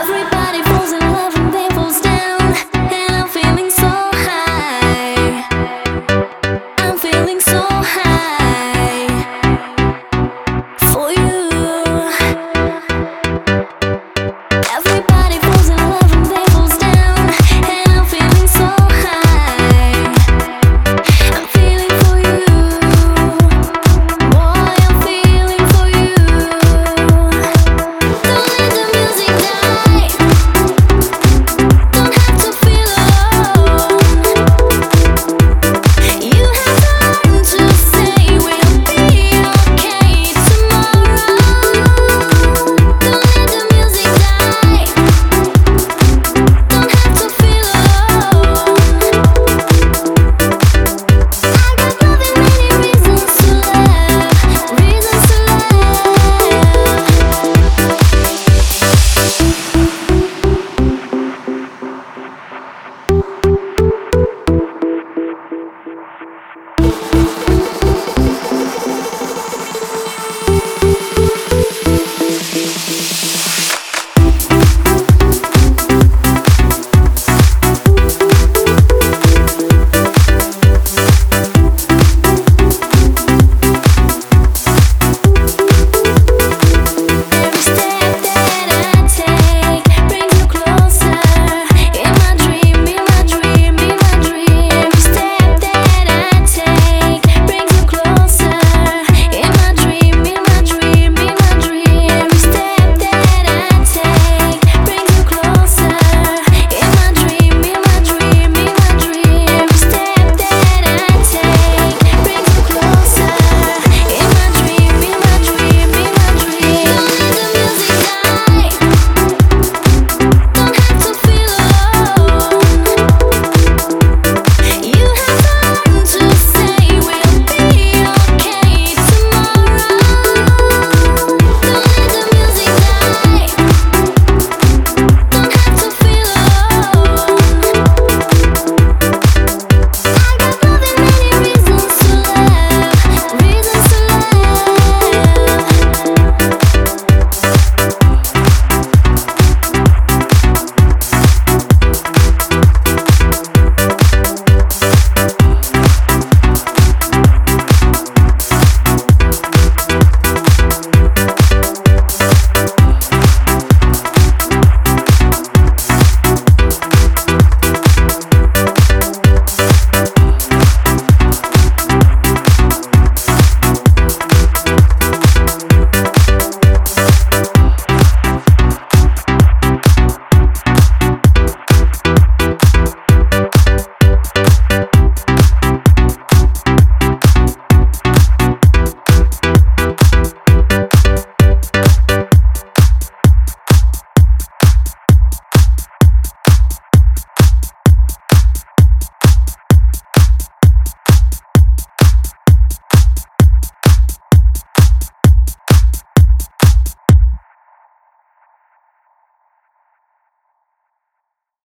Everybody